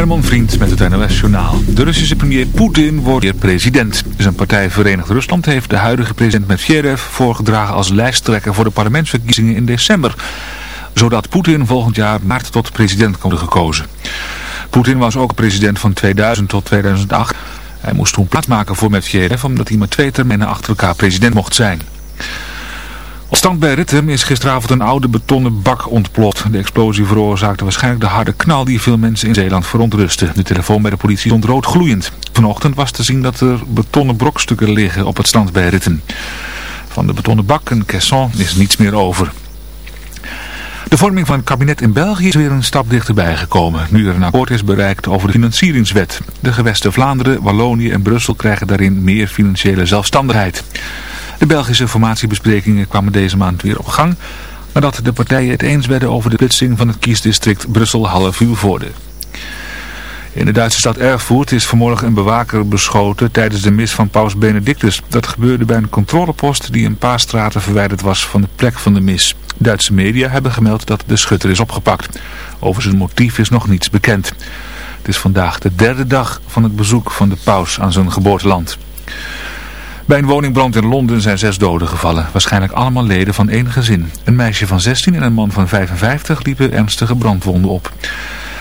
Herman Vriend met het NOS-journaal. De Russische premier Poetin wordt weer president. Zijn partij Verenigd Rusland heeft de huidige president Medvedev voorgedragen als lijsttrekker voor de parlementsverkiezingen in december. Zodat Poetin volgend jaar maart tot president kan worden gekozen. Poetin was ook president van 2000 tot 2008. Hij moest toen plaatsmaken voor Medvedev omdat hij maar twee termijnen achter elkaar president mocht zijn. Op stand bij Rittem is gisteravond een oude betonnen bak ontploft. De explosie veroorzaakte waarschijnlijk de harde knal die veel mensen in Zeeland verontrustte. De telefoon bij de politie stond rood gloeiend. Vanochtend was te zien dat er betonnen brokstukken liggen op het stand bij Rittem. Van de betonnen bak en caisson is niets meer over. De vorming van het kabinet in België is weer een stap dichterbij gekomen. Nu er een akkoord is bereikt over de financieringswet. De gewesten Vlaanderen, Wallonië en Brussel krijgen daarin meer financiële zelfstandigheid. De Belgische formatiebesprekingen kwamen deze maand weer op gang, nadat de partijen het eens werden over de splitsing van het kiesdistrict Brussel-Halle-Vuurvoorde. In de Duitse stad Erfurt is vanmorgen een bewaker beschoten tijdens de mis van paus Benedictus. Dat gebeurde bij een controlepost die een paar straten verwijderd was van de plek van de mis. Duitse media hebben gemeld dat de schutter is opgepakt. Over zijn motief is nog niets bekend. Het is vandaag de derde dag van het bezoek van de paus aan zijn geboorteland. Bij een woningbrand in Londen zijn zes doden gevallen. Waarschijnlijk allemaal leden van één gezin. Een meisje van 16 en een man van 55 liepen ernstige brandwonden op.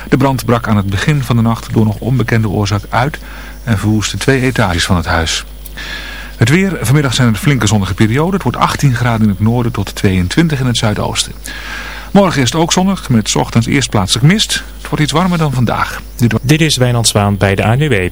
De brand brak aan het begin van de nacht door nog onbekende oorzaak uit en verwoestte twee etages van het huis. Het weer, vanmiddag zijn het flinke zonnige periode. Het wordt 18 graden in het noorden tot 22 in het zuidoosten. Morgen is het ook zonnig, met ochtends eerst plaatselijk mist. Het wordt iets warmer dan vandaag. Dit is Wijnand Zwaan bij de ANWB.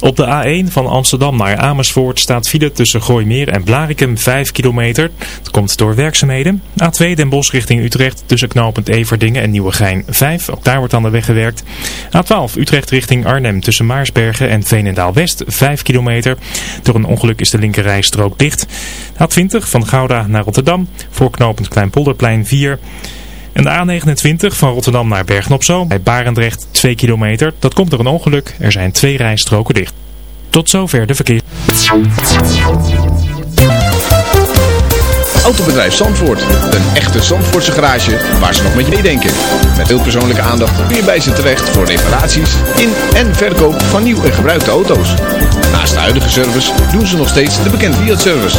Op de A1 van Amsterdam naar Amersfoort staat file tussen Gooimeer en Blarikum 5 kilometer. Dat komt door werkzaamheden. A2 Den Bosch richting Utrecht tussen knooppunt Everdingen en Nieuwegein 5. Ook daar wordt aan de weg gewerkt. A12 Utrecht richting Arnhem tussen Maarsbergen en Veenendaal West 5 kilometer. Door een ongeluk is de linkerrijstrook dicht. A20 van Gouda naar Rotterdam voor knooppunt Kleinpolderplein 4 en de A29 van Rotterdam naar Bergen-op-Zoom bij Barendrecht 2 kilometer. Dat komt door een ongeluk. Er zijn twee rijstroken dicht. Tot zover de verkeer. Autobedrijf Zandvoort. Een echte Zandvoortse garage waar ze nog met je meedenken. Met heel persoonlijke aandacht kun je bij ze terecht voor reparaties in en verkoop van nieuw en gebruikte auto's. Naast de huidige service doen ze nog steeds de bekende Fiat-service.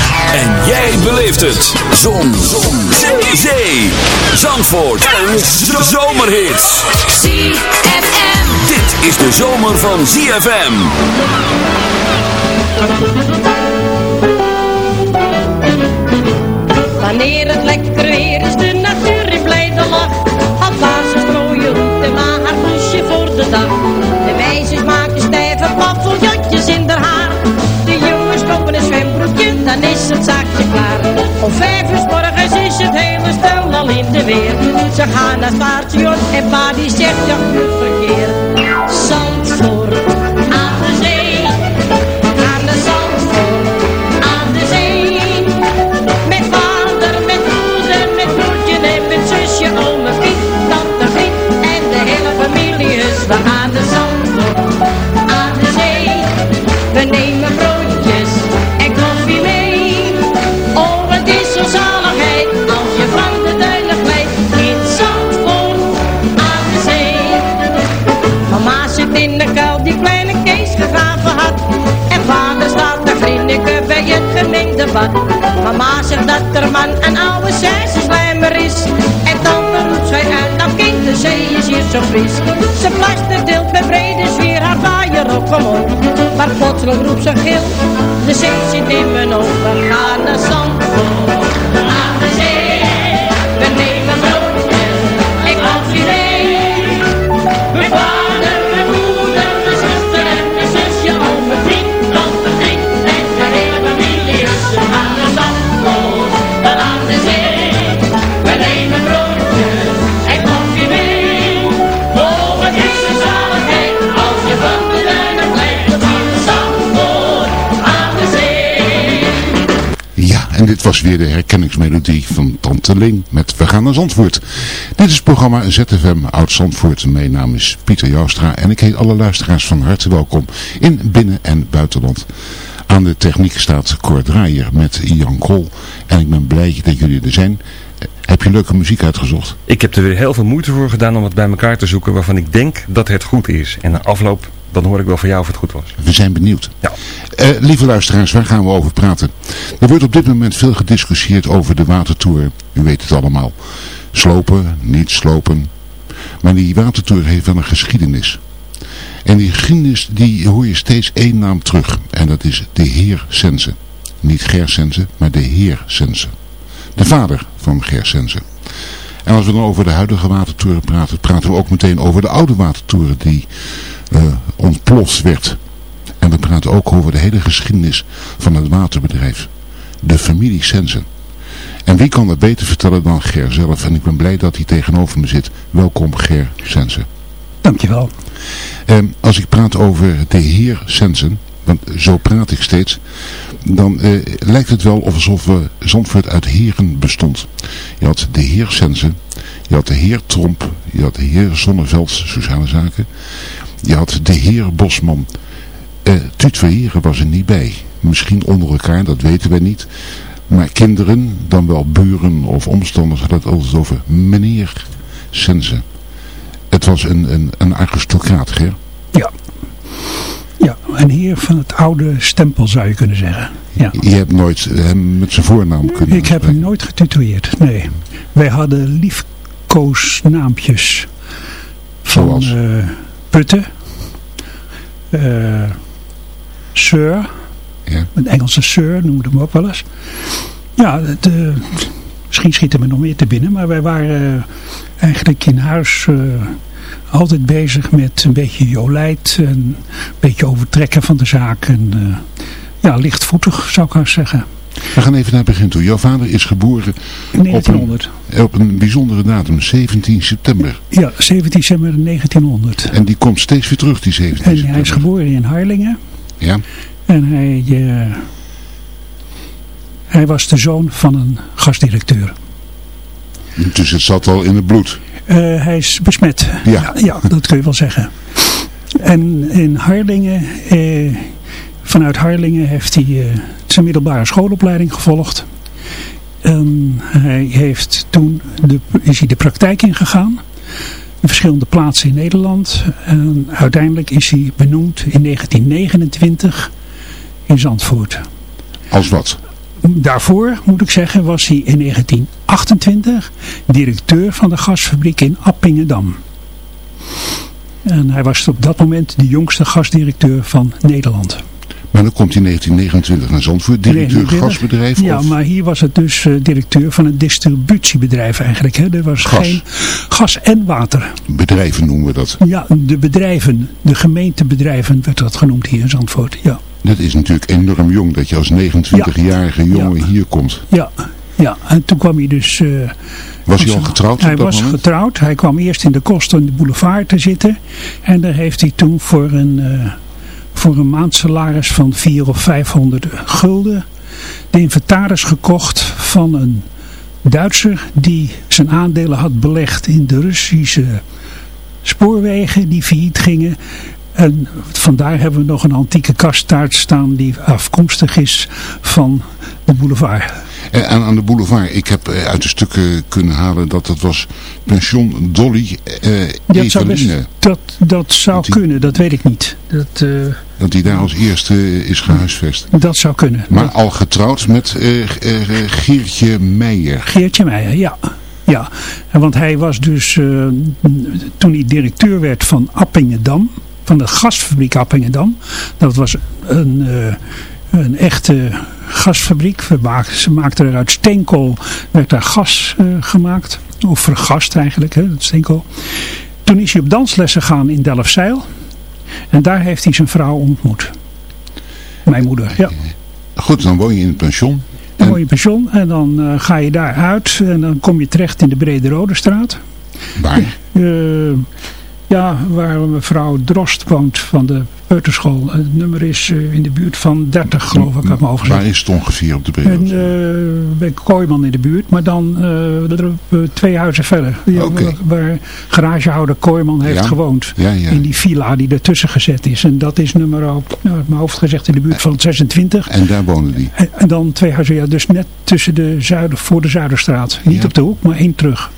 En jij beleeft het. Zon. Zon. Zee. Zee. Zandvoort. En zomerhits. ZFM. Dit is de zomer van ZFM. Wanneer het lekker Om vijf uur morgens is het hele stel al in de weer. Ze gaan naar het en pa die zegt ja goed verkeer. Mama zegt dat er man een oude slijmer is. En dan roept zij uit, dat kind, de zee is hier zo fris. Ze deelt met brede sfeer haar vaaier op gewoon. Maar plotseling roept ze gil, de zee zit in mijn ogen. We gaan naar dit was weer de herkenningsmelodie van Tante Ling met We gaan naar Zandvoort. Dit is het programma ZFM Oud Zandvoort. Mijn naam is Pieter Joustra en ik heet alle luisteraars van harte welkom in binnen- en buitenland. Aan de techniek staat Cor Draaier met Jan Krol en ik ben blij dat jullie er zijn. Heb je leuke muziek uitgezocht? Ik heb er weer heel veel moeite voor gedaan om het bij elkaar te zoeken waarvan ik denk dat het goed is. En na afloop, dan hoor ik wel van jou of het goed was. We zijn benieuwd. Ja. Eh, lieve luisteraars, waar gaan we over praten? Er wordt op dit moment veel gediscussieerd over de watertour. U weet het allemaal. Slopen, niet slopen. Maar die watertour heeft wel een geschiedenis. En die geschiedenis die hoor je steeds één naam terug. En dat is de heer Sense. Niet Ger Sense, maar de heer Sense. De vader van Ger Sense. En als we dan over de huidige watertoren praten, praten we ook meteen over de oude watertoren die eh, ontploft werd. En we praten ook over de hele geschiedenis van het waterbedrijf. De familie Sensen. En wie kan dat beter vertellen dan Ger zelf? En ik ben blij dat hij tegenover me zit. Welkom Ger Sensen. Dankjewel. Ehm, als ik praat over de heer Sensen, want zo praat ik steeds, dan eh, lijkt het wel alsof we Zandvoort uit heren bestond. Je had de heer Sensen, je had de heer Tromp, je had de heer Zonneveld, sociale zaken, je had de heer Bosman. Eh Tuut was er niet bij. Misschien onder elkaar, dat weten wij niet. Maar kinderen, dan wel buren of omstanders, hadden het altijd over meneer Sensen. Het was een, een, een aristocraat, Ger. Ja. Ja, een heer van het oude stempel zou je kunnen zeggen. Ja. Je hebt nooit hem met zijn voornaam kunnen Ik heb hem nooit getutoeerd, nee. Wij hadden liefkoosnaampjes van Zoals? eh, Putten, eh, Sir, Ja. een Engelse Sir noemde hem ook wel eens. Ja, het, eh, misschien schieten me nog meer te binnen, maar wij waren eigenlijk in huis altijd bezig met een beetje jolijt, en een beetje overtrekken van de zaak. En, eh, ja, lichtvoetig zou ik haast zeggen. We gaan even naar het begin toe. Jouw vader is geboren In 1900. op een, op een bijzondere datum, 17 september. Ja, 17 december 1900. En die komt steeds weer terug, die 17 En september. hij is geboren in Harlingen. Ja, En hij, eh, hij was de zoon van een gastdirecteur. Dus het zat al in het bloed. Eh, hij is besmet. Ja. ja. dat kun je wel zeggen. En in Harlingen, eh, vanuit Harlingen heeft hij eh, zijn middelbare schoolopleiding gevolgd. En hij heeft toen de, is hij de praktijk ingegaan. In verschillende plaatsen in Nederland. En uiteindelijk is hij benoemd in 1929 in Zandvoort. Als wat? Daarvoor, moet ik zeggen, was hij in 1928 directeur van de gasfabriek in Appingedam. En hij was op dat moment de jongste gasdirecteur van Nederland. Maar dan komt hij in 1929 naar Zandvoort, directeur 29. gasbedrijf. Ja, of maar hier was het dus eh, directeur van een distributiebedrijf eigenlijk. Hè. Er was Gas. geen gas en water. bedrijven noemen we dat. Ja, de bedrijven, de gemeentebedrijven werd dat genoemd hier in Zandvoort. Ja, Dat is natuurlijk enorm jong dat je als 29-jarige jongen Ja. hier komt. ja, ja. En toen kwam hij dus... eh, Was hij al getrouwd Hij op dat was moment? getrouwd. Hij kwam eerst in de kosten de boulevard te zitten. En daar heeft hij toen voor een, eh, voor een maandsalaris van 400 of 500 gulden de inventaris gekocht van een Duitser die zijn aandelen had belegd in de Russische spoorwegen die failliet gingen. En vandaar hebben we nog een antieke kasttaart staan die afkomstig is van de boulevard. En aan, aan de boulevard, ik heb eh, uit de stukken kunnen halen dat het was pension Dolly eh Dat zou, best, Eveline. dat, dat zou Dat die- kunnen, dat weet ik niet. Dat, eh, Dat hij daar als eerste is gehuisvest. dat zou kunnen. Maar al getrouwd met eh, eh, Geertje Meijer. Geertje Meijer, ja. Ja, en want hij was dus, eh, toen hij directeur werd van Appingedam, van de gasfabriek Appingedam. Dat was een, eh, een echte gasfabriek. Ze maakten er uit steenkool, werd daar gas eh, gemaakt. Of vergast eigenlijk, hè, dat steenkool. Toen is hij op danslessen gegaan in Delfzijl. En daar heeft hij zijn vrouw ontmoet. Mijn moeder, ja. Goed, dan woon je in het pension. Dan woon je in pension en dan eh, ga je daar uit en dan kom je terecht in de Brede Rode straat. Waar? Eh, ja, waar mevrouw Drost woont van de peuterschool. Het nummer is eh, in de buurt van 30 geloof ik, uit mijn hoofd Waar is het ongeveer op de En brede? eh, bij Kooiman in de buurt, maar dan eh, twee huizen verder. Ja, waar, garagehouder Kooiman heeft Ja. gewoond. Ja. In die villa die ertussen gezet is. En dat is nummer op, nou, uit mijn hoofd gezegd in de buurt van 26. En daar woonde die. En, en dan twee huizen, ja, dus net tussen de zuiden, voor de Zuiderstraat. Niet op de hoek, maar één terug.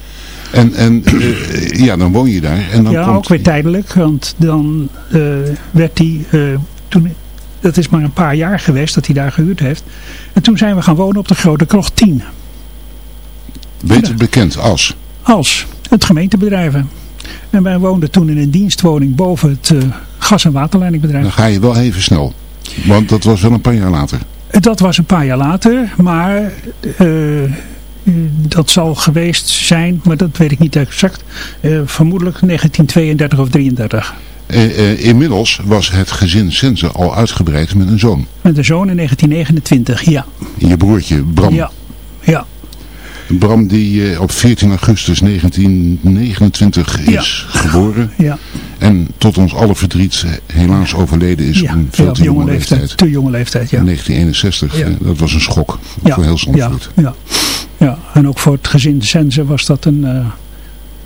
En, en eh, ja, dan woon je daar. En dan ja, komt ook weer tijdelijk, want dan eh, werd hij, eh, toen, dat is maar een paar jaar geweest dat hij daar gehuurd heeft. En toen zijn we gaan wonen op de Grote Krocht 10. beter bekend als. Als het gemeentebedrijven. En wij woonden toen in een dienstwoning boven het gas- en waterleidingbedrijf. Dan ga je wel even snel. Want dat was wel een paar jaar later. Dat was een paar jaar later, maar dat zal geweest zijn, maar dat weet ik niet exact. eh, vermoedelijk 1932 of 33. Eh, eh, inmiddels was het gezin Sense al uitgebreid met een zoon. Met een zoon in 1929, ja. Je broertje Bram. Ja, ja. Bram die op 14 augustus 1929 is geboren. Ja. En tot ons alle verdriet helaas overleden is ja. op een ja, veel op te jonge jonge leeftijd. leeftijd. Te jonge leeftijd, ja. In 1961. Ja. eh, Dat was een schok Ja, voor heel ja, Zandvoort. ja, ja. En ook voor het gezin Sense was dat een, eh,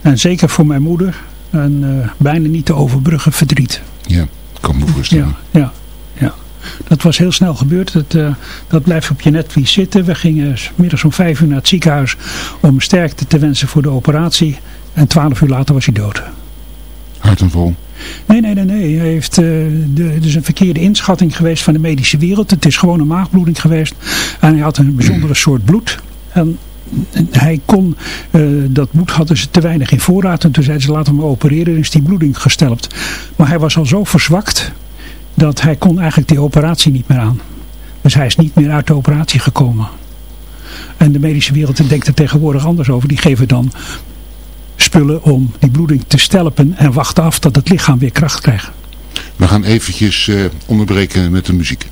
en zeker voor mijn moeder, een eh, bijna niet te overbruggen verdriet. Ja, kan me voorstellen. Ja, ja, ja. Dat was heel snel gebeurd. Dat, eh, dat blijft op je netvlies zitten. We gingen middags om vijf uur naar het ziekenhuis om sterkte te wensen voor de operatie. En twaalf uur later was hij dood. Hartaanval. Nee, nee, nee, nee. Hij heeft, eh, de, het is een verkeerde inschatting geweest van de medische wereld. Het is gewoon een maagbloeding geweest. En hij had een bijzondere soort bloed. En hij kon, eh, dat bloed hadden ze te weinig in voorraad. En toen zeiden ze laten hem opereren. En is die bloeding gestelpt. Maar hij was al zo verzwakt dat hij kon eigenlijk die operatie niet meer aan. Dus hij is niet meer uit de operatie gekomen. En de medische wereld denkt er tegenwoordig anders over. Die geven dan spullen om die bloeding te stelpen en wachten af dat het lichaam weer kracht krijgt. We gaan eventjes eh, onderbreken met de muziek.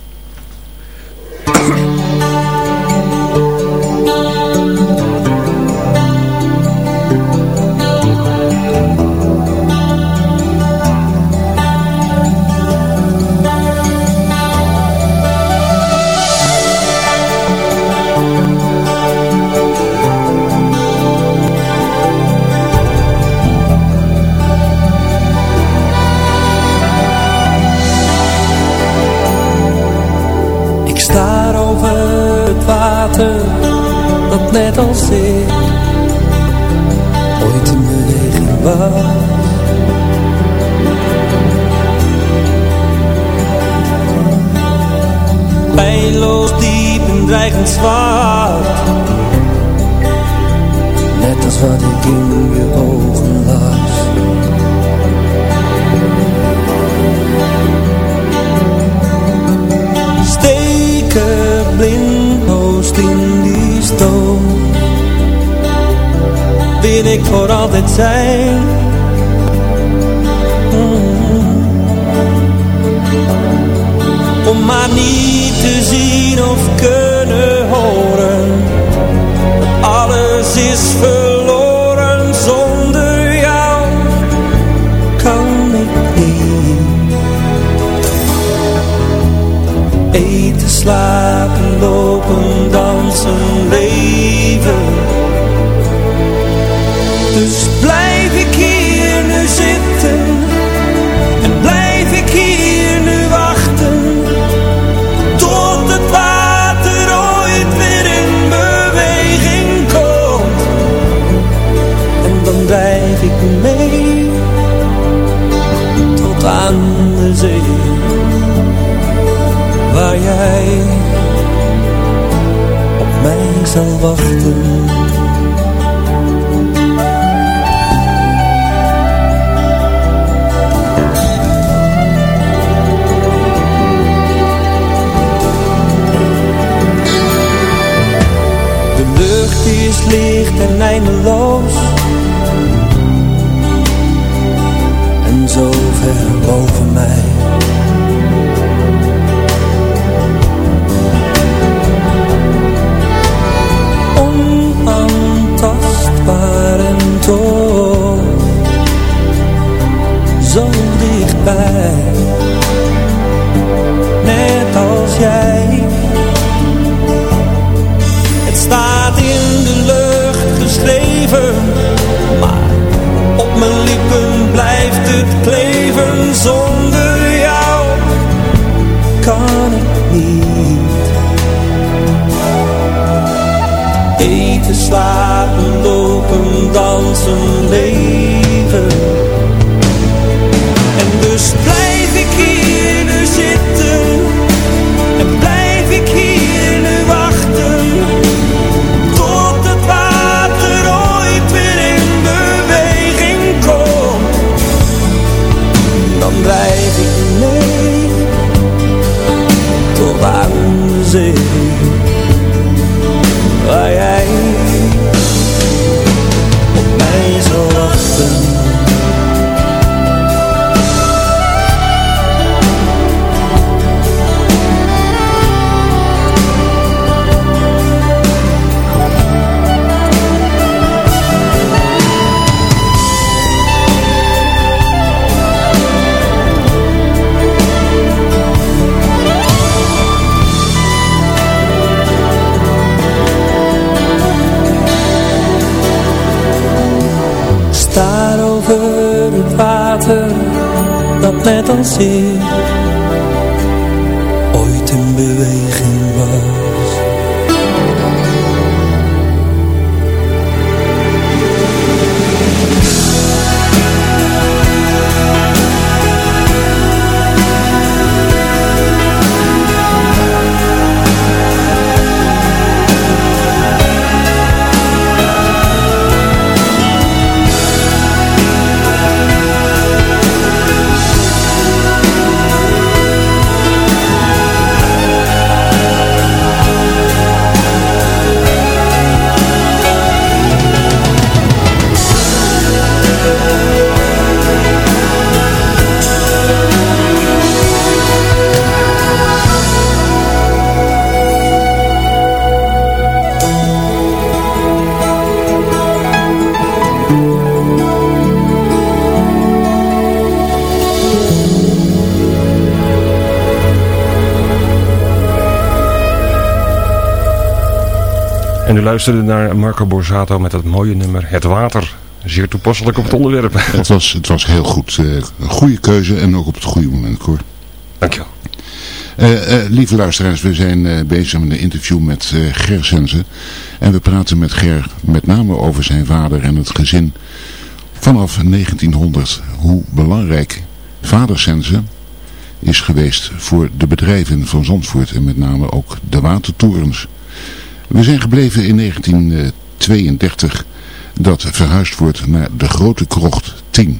zal wachten. De lucht die is licht en eindeloos als ooit in beweging luisterde naar Marco Borsato met dat mooie nummer Het Water. Zeer toepasselijk op het onderwerp. Het was, het was heel goed. eh, een goede keuze en ook op het goede moment, hoor. Dankjewel. Eh, eh, lieve luisteraars, we zijn bezig met een interview met Ger Sense. En we praten met Ger met name over zijn vader en het gezin vanaf 1900. Hoe belangrijk vader Sense is geweest voor de bedrijven van Zandvoort en met name ook de watertorens. We zijn gebleven in 1932 dat verhuisd wordt naar de Grote Krocht 10.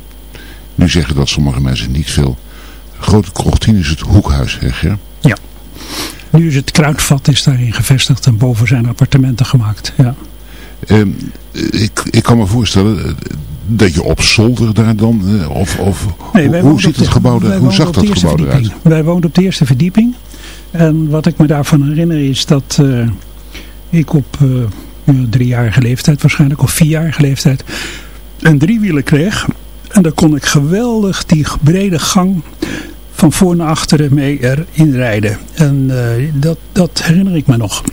Nu zeggen dat sommige mensen niet veel. Grote Krocht 10 is het hoekhuis, hè Ger? Ja. Nu is het kruidvat is daarin gevestigd en boven zijn appartementen gemaakt. Ja. Ehm, ik, ik kan me voorstellen eh, dat je op zolder daar dan, eh, of, of Nee, wij hoe ziet op de- het gebouw wij er, hoe zag dat gebouw eruit? Wij woonden op de eerste verdieping. En wat ik me daarvan herinner is dat eh, ik op ja, driejarige leeftijd, waarschijnlijk of vierjarige leeftijd, een driewieler kreeg. En daar kon ik geweldig die brede gang van voor naar achteren mee erin rijden. En eh, dat, dat herinner ik me nog.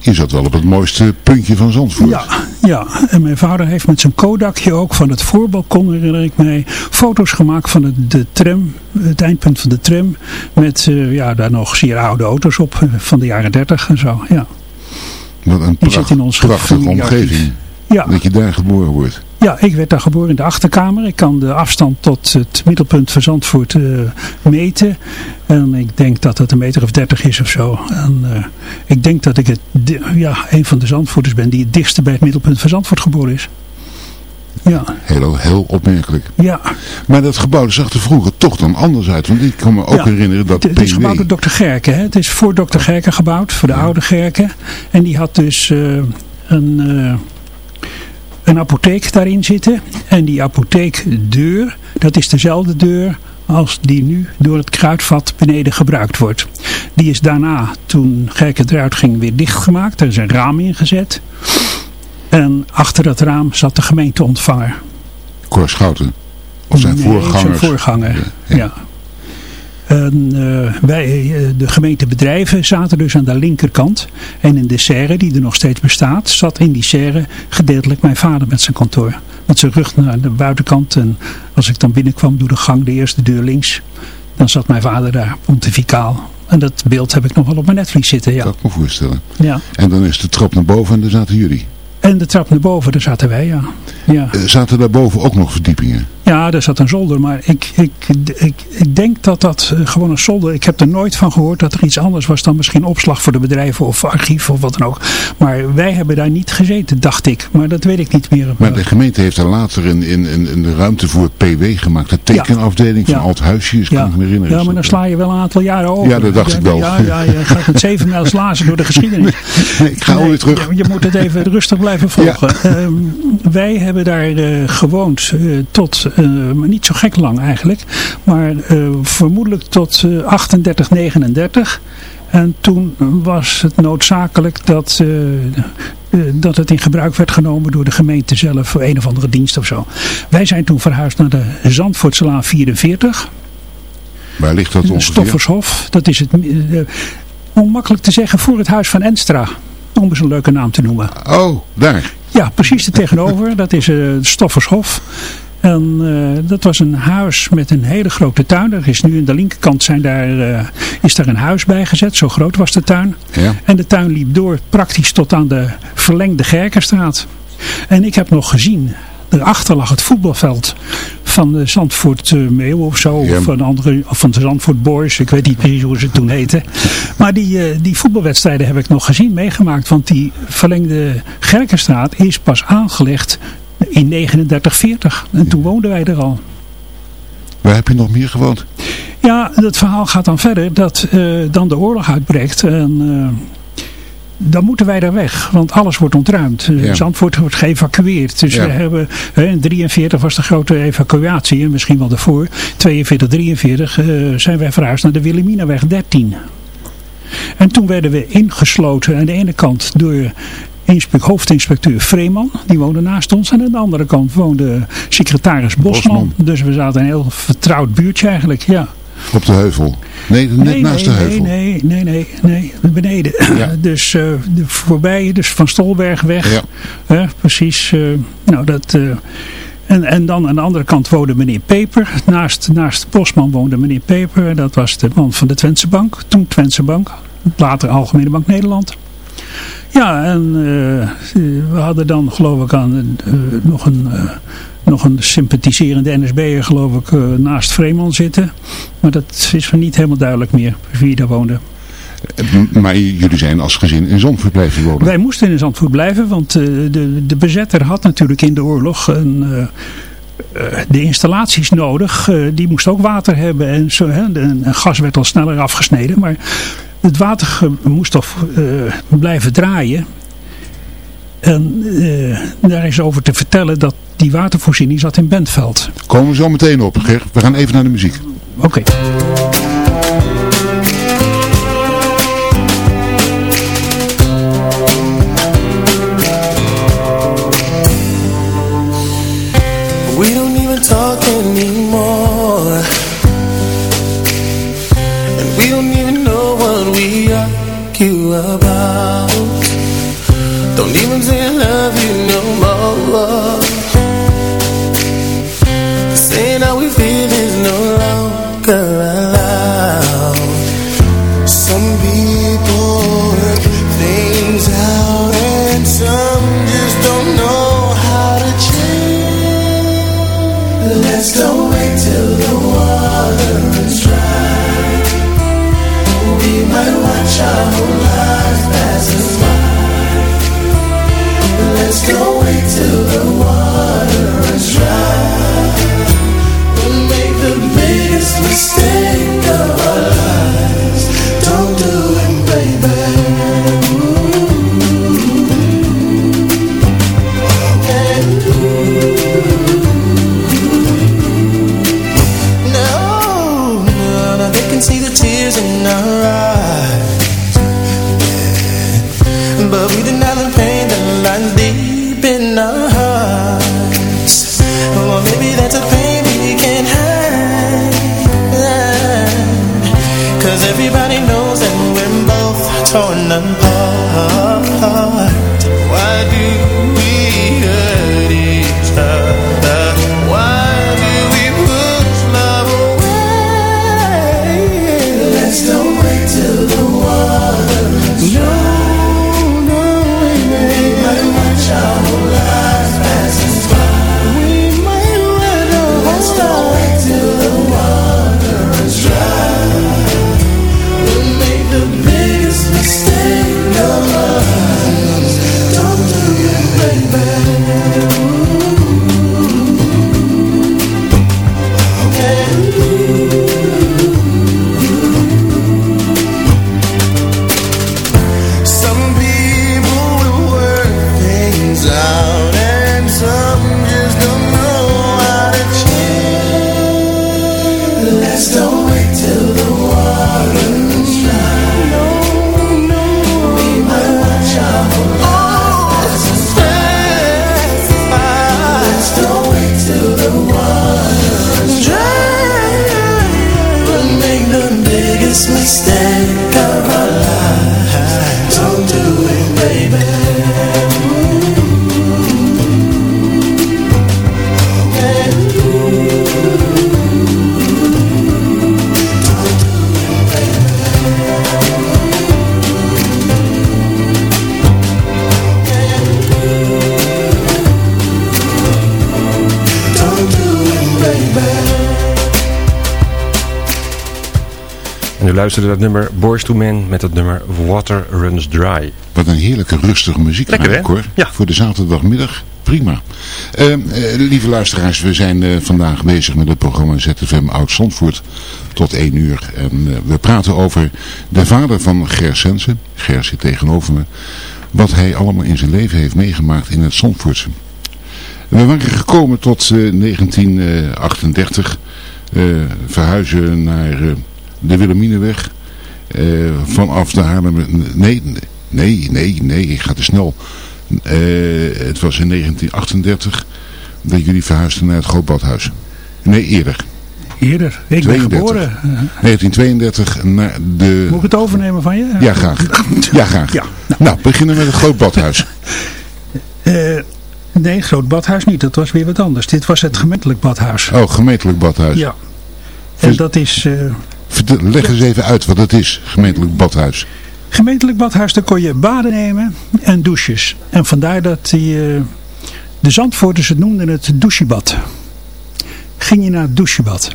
Je zat wel op het mooiste puntje van Zandvoort. Ja, ja, en mijn vader heeft met zijn Kodakje ook van het voorbalkon, herinner ik mij, foto's gemaakt van de, de tram, het eindpunt van de tram. Met eh, ja, daar nog zeer oude auto's op, van de jaren 30 en zo. Ja, Wat een pracht- zit in ons prachtige omgeving. ja, Dat je daar geboren wordt. ja, ik werd daar geboren in de achterkamer. Ik kan de afstand tot het middelpunt van Zandvoort eh, meten. En ik denk dat het een meter of dertig is of zo. En eh, ik denk dat ik het, ja, een van de Zandvoorters ben die het dichtste bij het middelpunt van Zandvoort geboren is. Ja, Heel, heel opmerkelijk. ja. Maar dat gebouw zag er vroeger toch dan anders uit. Want ik kan me ook Ja, herinneren dat Het, het is gebouwd door dokter Gerken. Hè? Het is voor dokter Gerken gebouwd, voor de oude Gerken. En die had dus eh, een, eh, een apotheek daarin zitten. En die apotheekdeur, dat is dezelfde deur als die nu door het kruidvat beneden gebruikt wordt. Die is daarna, toen Gek het eruit ging, weer dichtgemaakt. Er is een raam ingezet. En achter dat raam zat de gemeenteontvanger. Cor Schouten. Of zijn Nee, voorgangers. zijn voorganger, Ja, ja. En, eh, wij, eh, de gemeentebedrijven zaten dus aan de linkerkant. En in de serre, die er nog steeds bestaat, zat in die serre gedeeltelijk mijn vader met zijn kantoor. Met zijn rug naar de buitenkant. En als ik dan binnenkwam door de gang, de eerste deur links, dan zat mijn vader daar, pontificaal. En dat beeld heb ik nog wel op mijn netvlies zitten, ja. Dat kan ik me voorstellen. ja. En dan is de trap naar boven en daar zaten jullie. En de trap naar boven, daar zaten wij, ja. ja. Eh, zaten daarboven ook nog verdiepingen? Ja, daar zat een zolder, maar ik, ik, ik, ik denk dat dat eh, gewoon een zolder... Ik heb er nooit van gehoord dat er iets anders was dan misschien opslag voor de bedrijven of archief of wat dan ook. Maar wij hebben daar niet gezeten, dacht ik. Maar dat weet ik niet meer. Maar de gemeente heeft daar later in, in, in, in de ruimte voor PW gemaakt. De tekenafdeling van Ja. Alt Huisjes, kan ik me herinneren. Ja, maar dan sla je wel een aantal jaren over. Ja, dat dacht ik wel. Ja, ja, je gaat met zeven mijl slazen door de geschiedenis. Nee, ik ga alweer terug. Je, je moet het even rustig blijven volgen. Ehm, wij hebben daar eh, gewoond eh, tot, maar niet zo gek lang eigenlijk, maar eh, vermoedelijk tot eh, 38, 39. En toen was het noodzakelijk dat, eh, eh, dat het in gebruik werd genomen door de gemeente zelf voor een of andere dienst of zo. Wij zijn toen verhuisd naar de Zandvoortselaan 44. Waar ligt dat ongeveer? Stoffershof, dat is het, eh, onmakkelijk te zeggen, voor het huis van Enstra. Om eens een leuke naam te noemen. Oh, daar. Ja, precies er tegenover. Dat is eh Stoffershof. En eh, dat was een huis met een hele grote tuin. Er is nu aan de linkerkant zijn daar, eh, is daar een huis bij gezet. Zo groot was de tuin. Ja. En de tuin liep door praktisch tot aan de verlengde Gerkenstraat. En ik heb nog gezien, daarachter lag het voetbalveld van de Zandvoort eh, Meeuw of zo. Ja. Of, van andere, of van de Zandvoort Boys. Ik weet niet precies hoe ze toen heten. Maar die, die voetbalwedstrijden heb ik nog gezien, meegemaakt. Want die verlengde Gerkenstraat is pas aangelegd in 3940. En toen woonden wij er al. Waar heb je nog meer gewoond? Ja, het verhaal gaat dan verder dat eh, dan de oorlog uitbreekt. En eh, dan moeten wij daar weg, want alles wordt ontruimd. Eh, Ja. Zandvoort wordt geëvacueerd. Dus Ja. we hebben, hè, in 43 was de grote evacuatie, en misschien wel daarvoor. 42, 43 eh, zijn wij verhuisd naar de Wilhelminaweg 13. En toen werden we ingesloten aan de ene kant door hoofdinspecteur Vreeman, die woonde naast ons. En aan de andere kant woonde secretaris Bosman. Bosman. Dus we zaten een heel vertrouwd buurtje eigenlijk, ja. Op de heuvel. Nee, net nee, naast nee, de heuvel. Nee, nee, nee, nee, nee, beneden. Ja. dus de, voorbij, dus van Stolberg weg. Ja. Precies. eh, nou, dat... eh, en, en dan aan de andere kant woonde meneer Peper. Naast, naast Bosman woonde meneer Peper. Dat was de man van de Twentse Bank. Toen Twentse Bank. Later Algemene Bank Nederland. Ja, en eh, we hadden dan geloof ik aan eh, nog een... eh, nog een sympathiserende NSB'er geloof ik naast Vreeman zitten. Maar dat is me niet helemaal duidelijk meer wie daar woonde. Maar jullie zijn als gezin in Zandvoort blijven wonen. Wij moesten in Zandvoort blijven, want de, de bezetter had natuurlijk in de oorlog een, de installaties nodig. Die moest ook water hebben en, zo, hè, en gas werd al sneller afgesneden. Maar het water moest toch eh, blijven draaien. En eh, daar is over te vertellen dat die watervoorziening zat in Bentveld. Komen we zo meteen op, Ger. We gaan even naar de muziek. Oké. Luisterde het nummer Boys to Men met het nummer Water Runs Dry. Wat een heerlijke rustige muziek Lekker, eigenlijk, hoor. Voor de zaterdagmiddag. Prima. Eh, eh, lieve luisteraars, we zijn eh, vandaag bezig met het programma ZFM Oud Zandvoort tot 1 uur. En eh, we praten over de vader van Ger Sensen. Ger zit tegenover me. Wat hij allemaal in zijn leven heeft meegemaakt in het Zandvoortse. We waren gekomen tot eh, 1938. eh, verhuizen naar de Willemineweg. Eh, vanaf de Haarlem... Nee, nee, nee, nee, ik ga te snel. Eh, het was in 1938 dat jullie verhuisden naar het Grootbadhuis. Nee, eerder. Eerder. Ik ben 32. geboren. Eh, 1932 naar de... Moet ik het overnemen van je? Ja, graag. Ja, graag. Ja, nou. beginnen met het Grootbadhuis. Eh, nee, groot badhuis niet. Dat was weer wat anders. Dit was het gemeentelijk badhuis. Oh, gemeentelijk badhuis. Ja. En dat is... Leg eens even uit wat het is, gemeentelijk badhuis. Gemeentelijk badhuis, daar kon je baden nemen en douches. En vandaar dat die, eh, de Zandvoorters het noemden het douchebad. Ging je naar het douchebad.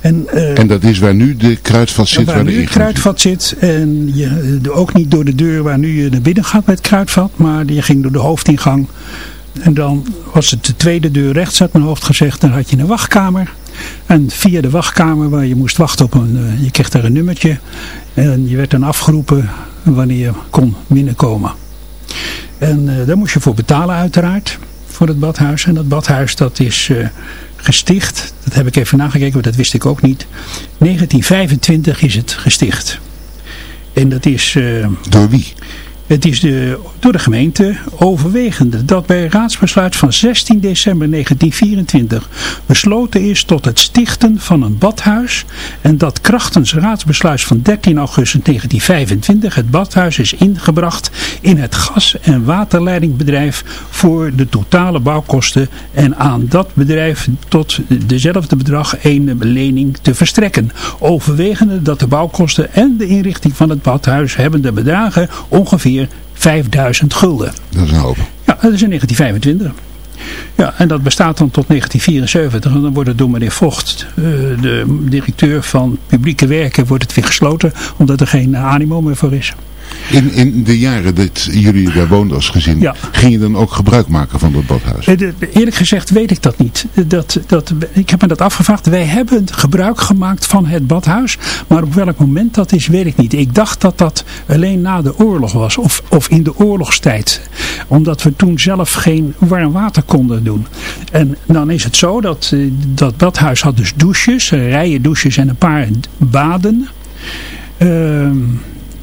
En, eh, En dat is waar nu de kruidvat zit, waar waar de nu het kruidvat zit. En je, de- ook niet door de deur waar nu je naar binnen gaat met het kruidvat. Maar je ging door de hoofdingang. En dan was het de tweede deur rechts uit mijn hoofd gezegd. Dan had je een wachtkamer. En via de wachtkamer waar je moest wachten op een... eh, je kreeg daar een nummertje. En je werd dan afgeroepen wanneer je kon binnenkomen. En eh, daar moest je voor betalen uiteraard. Voor het badhuis. En dat badhuis dat is eh, gesticht. Dat heb ik even nagekeken, want dat wist ik ook niet. 1925 is het gesticht. En dat is... Door wie? Het is de, door de gemeente overwegende dat bij raadsbesluit van 16 december 1924 besloten is tot het stichten van een badhuis en dat krachtens raadsbesluit van 13 augustus 1925 het badhuis is ingebracht in het gas- en waterleidingbedrijf voor de totale bouwkosten en aan dat bedrijf tot dezelfde bedrag een lening te verstrekken. Overwegende dat de bouwkosten en de inrichting van het badhuis hebben de bedragen ongeveer 5000 gulden. Dat is een hoop. Ja, dat is in 1925. Ja, en dat bestaat dan tot 1974. En dan wordt het door meneer Vocht, eh, de directeur van publieke werken, wordt het weer gesloten. Omdat er geen animo meer voor is. In, in de jaren dat jullie daar woonden als gezin, Ja. ging je dan ook gebruik maken van dat badhuis? Eh, Eerlijk gezegd weet ik dat niet. Dat, dat, ik heb me dat afgevraagd. Wij hebben gebruik gemaakt van het badhuis. Maar op welk moment dat is, weet ik niet. Ik dacht dat dat alleen na de oorlog was. Of, of in de oorlogstijd. Omdat we toen zelf geen warm water konden doen. En dan is het zo dat eh, dat badhuis had dus douches. eh, Rijen douches en een paar baden. Ehm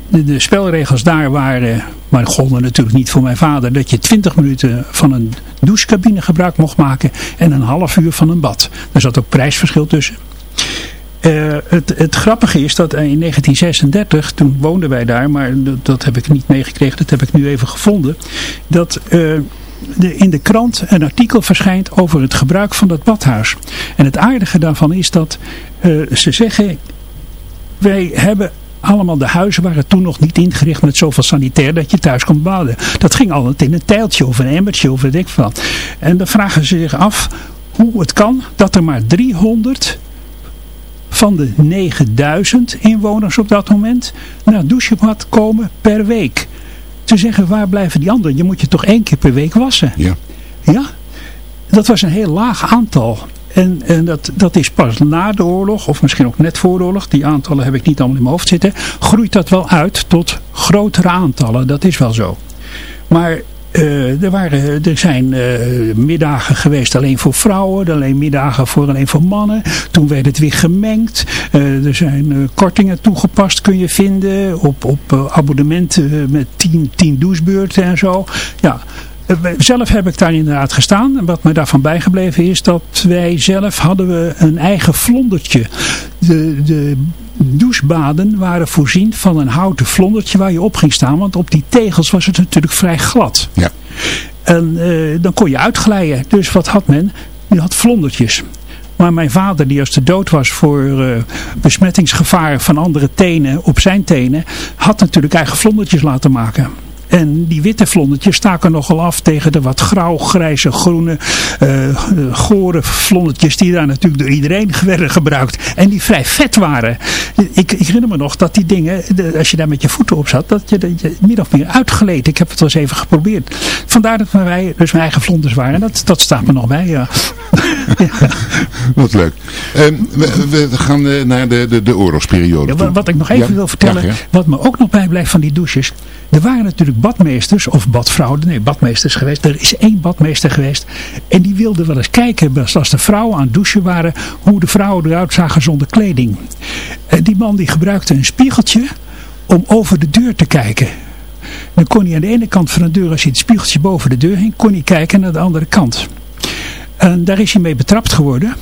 de, spelregels daar waren, maar golden natuurlijk niet voor mijn vader, dat je 20 minuten van een douchecabine gebruik mocht maken en een half uur van een bad. Daar zat ook prijsverschil tussen. Uh, het, het, grappige is dat in 1936, toen woonden wij daar, maar dat, heb ik niet meegekregen, dat heb ik nu even gevonden, dat uh, de, in de krant een artikel verschijnt over het gebruik van dat badhuis. En het aardige daarvan is dat ze zeggen, wij hebben allemaal de huizen waren toen nog niet ingericht met zoveel sanitair dat je thuis kon baden. Dat ging altijd in een tijltje of een emmertje of weet ik van. En dan vragen ze zich af hoe het kan dat er maar 300 van de 9000 inwoners op dat moment naar douchebad komen per week. Te zeggen, waar blijven die anderen? Je moet je toch één keer per week wassen? Ja. Ja? Dat was een heel laag aantal. En, en dat, dat is pas na de oorlog, of misschien ook net voor de oorlog, die aantallen heb ik niet allemaal in mijn hoofd zitten, groeit dat wel uit tot grotere aantallen. Dat is wel zo. Maar uh, er, waren, er zijn uh, middagen geweest alleen voor vrouwen, alleen middagen voor alleen voor mannen. Toen werd het weer gemengd. Uh, er zijn kortingen toegepast kun je vinden op, op abonnementen met 10, 10 douchebeurten en zo. Ja, zelf heb ik daar inderdaad gestaan. En wat me daarvan bijgebleven is dat wij zelf hadden we een eigen vlondertje. De, de douchebaden waren voorzien van een houten vlondertje waar je op ging staan. Want op die tegels was het natuurlijk vrij glad. Ja. En uh, dan kon je uitglijden. Dus wat had men? Je had vlondertjes. Maar mijn vader, die als de dood was voor uh, besmettingsgevaar van andere tenen op zijn tenen, had natuurlijk eigen vlondertjes laten maken. En die witte vlondertjes staken nogal af tegen de wat grauw-grijze, groene, uh, gore vlondertjes die daar natuurlijk door iedereen werden gebruikt. En die vrij vet waren. Ik, ik herinner me nog dat die dingen, als je daar met je voeten op zat, dat je, dat je min of meer uitgeleed. Ik heb het wel eens even geprobeerd. Vandaar dat wij dus mijn eigen vlonders waren. Dat, dat staat me nog bij, ja. ja. Wat leuk. Um, we, we, gaan uh, naar de, de, de oorlogsperiode. Ja, wat ik nog even ja, wil vertellen, wat me ook nog bijblijft van die douches. Er waren natuurlijk badmeesters of badvrouwen, nee badmeesters geweest. Er is één badmeester geweest en die wilde wel eens kijken als de vrouwen aan het douchen waren hoe de vrouwen eruit zagen zonder kleding. En die man die gebruikte een spiegeltje om over de deur te kijken. Dan kon hij aan de ene kant van de deur, als hij het spiegeltje boven de deur hing, kon hij kijken naar de andere kant. En daar is hij mee betrapt geworden.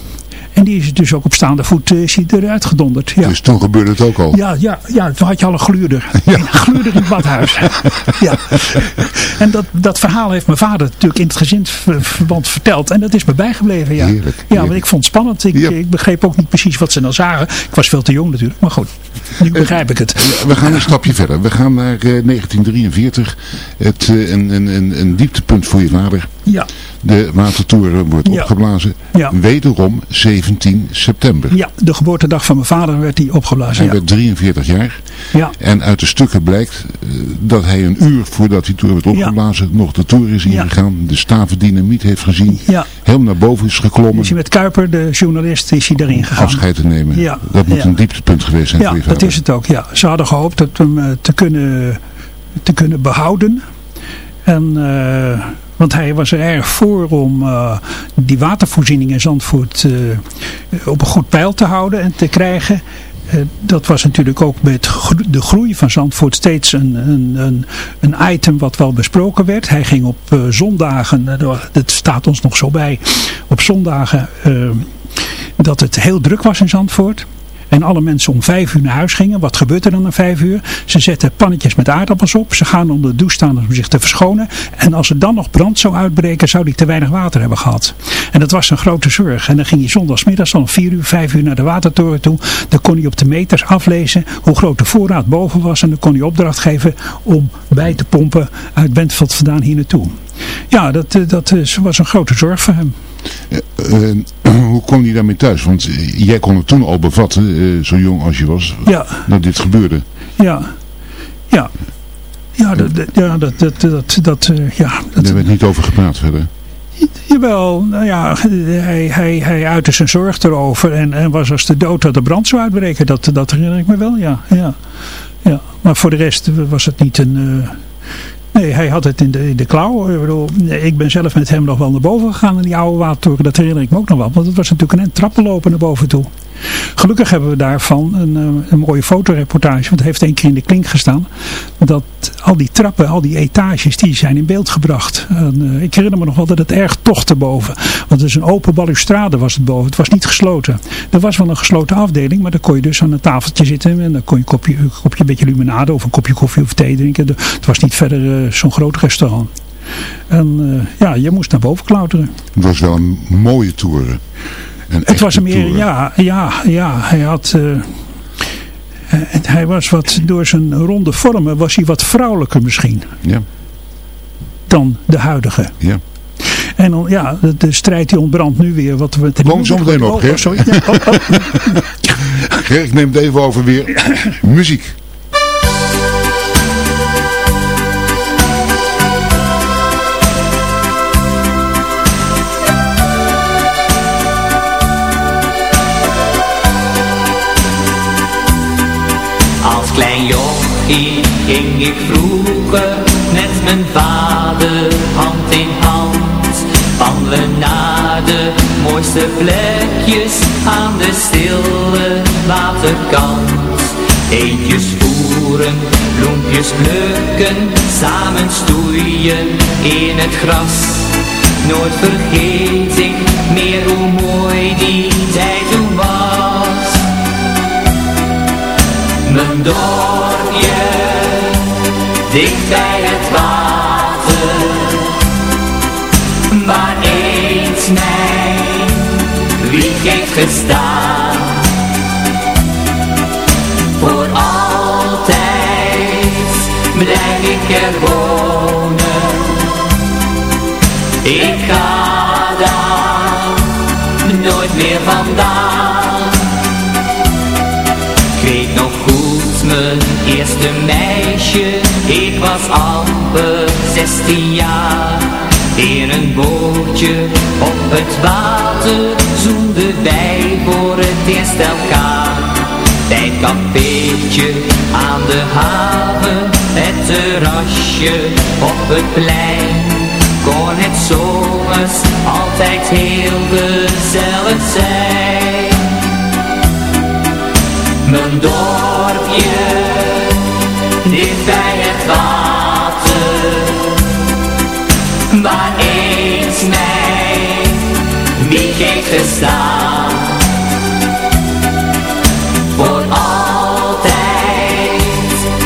En die is dus ook op staande voet uh, is hij eruit gedonderd. Ja. Dus toen gebeurde het ook al? Ja, ja, ja toen had je al een gluurder. Ja. Een gluurder in het badhuis. ja. En dat, dat verhaal heeft mijn vader natuurlijk in het gezinsverband verteld. En dat is me bijgebleven. Ja, heerlijk, ja want ik vond het spannend. Ik, ja. ik begreep ook niet precies wat ze nou zagen. Ik was veel te jong natuurlijk. Maar goed, nu begrijp ik het. We gaan een stapje verder. We gaan naar uh, 1943. Het, uh, een, een, een dieptepunt voor je vader. Ja. De watertoren wordt opgeblazen. Ja. Wederom 17 september. Ja, de geboortedag van mijn vader werd die opgeblazen. Hij Ja. werd 43 jaar. Ja. En uit de stukken blijkt eh, dat hij een uur voordat die toer werd opgeblazen nog de toer is ingegaan. De staven dynamiet heeft gezien. Ja. Helemaal naar boven is geklommen. Is hij met Kuiper, de journalist, is hij erin gegaan. Afscheid te nemen. Ja. Dat moet een dieptepunt geweest zijn Ja, voor je dat vader. is het ook. Ja. Ze hadden gehoopt dat hem eh, te kunnen, te kunnen behouden. En, eh, want hij was er erg voor om eh, die watervoorziening in Zandvoort eh, op een goed peil te houden en te krijgen. Eh, dat was natuurlijk ook met de groei van Zandvoort steeds een, een, een, item wat wel besproken werd. Hij ging op zondagen, dat staat ons nog zo bij, op zondagen dat het heel druk was in Zandvoort. En alle mensen om vijf uur naar huis gingen. Wat gebeurt er dan om vijf uur? Ze zetten pannetjes met aardappels op. Ze gaan onder de douche staan om zich te verschonen. En als er dan nog brand zou uitbreken, zou die te weinig water hebben gehad. En dat was een grote zorg. En dan ging hij zondagsmiddags om vier uur, vijf uur naar de watertoren toe. Dan kon hij op de meters aflezen hoe groot de voorraad boven was. En dan kon hij opdracht geven om bij te pompen uit Bentveld vandaan hier naartoe. Ja, dat, eh, dat was een grote zorg voor hem. Eh, eh, hoe kwam hij daarmee thuis? Want jij kon het toen al bevatten, zo jong als je was, Ja. dat dit gebeurde. Ja, ja. Ja, dat, ja, dat, dat, dat, dat, ja, dat, Daar werd niet over gepraat verder. Jawel, nou ja, hij, hij, hij uitte zijn zorg erover en, en was als de dood dat de brand zou uitbreken. Dat, dat herinner ik me wel, ja. ja, ja. Maar voor de rest was het niet een... Nee, hij had het in de, in de klauw. Ik, bedoel, ik ben zelf met hem nog wel naar boven gegaan in die oude watertoren. Dat herinner ik me ook nog wel. Want het was natuurlijk een trappen lopen naar boven toe. Gelukkig hebben we daarvan een, eh, een mooie fotoreportage, want het heeft één keer in de klink gestaan, dat al die trappen, al die etages, die zijn in beeld gebracht. Eh, ik herinner me nog wel dat het erg tocht erboven, want het is een open balustrade was het boven, het was niet gesloten. Er was wel een gesloten afdeling, maar dan kon je dus aan een tafeltje zitten en dan kon je een kopje, een kopje een beetje limonade of een kopje koffie of thee drinken. Het was niet verder uh, zo'n groot restaurant. En ja, je moest naar boven klauteren. Het was wel een mooie tour. Het was meer, ja, ja, ja, hij had... Uh, hij was wat, door zijn ronde vormen was hij wat vrouwelijker misschien. Ja. Dan de huidige. Ja. En dan, ja, de, de strijd die ontbrandt nu weer. Wat we Kom zo meteen op. Oh, oh, oh. Ger, ik neem het even over weer. Muziek. Ging ik vroeger met mijn vader hand in hand. Wandelen naar de mooiste plekjes aan de stille waterkant. Eetjes voeren, bloempjes plukken, samen stoeien in het gras. Nooit vergeet ik meer hoe mooi die tijd toen was. Mijn dorpje, dicht bij het water, waar eens mijn wieg heeft gestaan. Voor altijd blijf ik er wonen, ik ga daar nooit meer vandaan. Eerste meisje, ik was amper 16 jaar. In een bootje op het water zoenden wij voor het eerst elkaar. Bij het aan de haven, het terrasje op het plein. Kon het zomers altijd heel gezellig zijn. Mijn dorpje, dicht bij het water, waar eens mijn wieg heeft gestaan. Voor altijd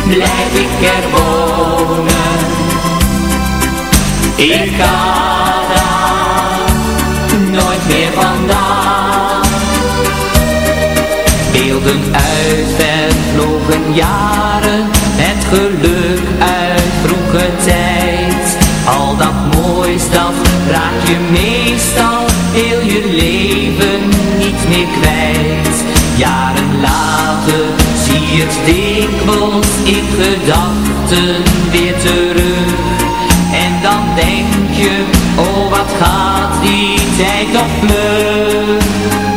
blijf ik er ik ga daar nooit meer vandaan. Beelden uit vervlogen jaren, Al dat moois, dat raak je meestal heel je leven niet meer kwijt. Jaren later zie je het dikwijls in gedachten weer terug. En dan denk je, oh wat gaat die tijd toch vlug.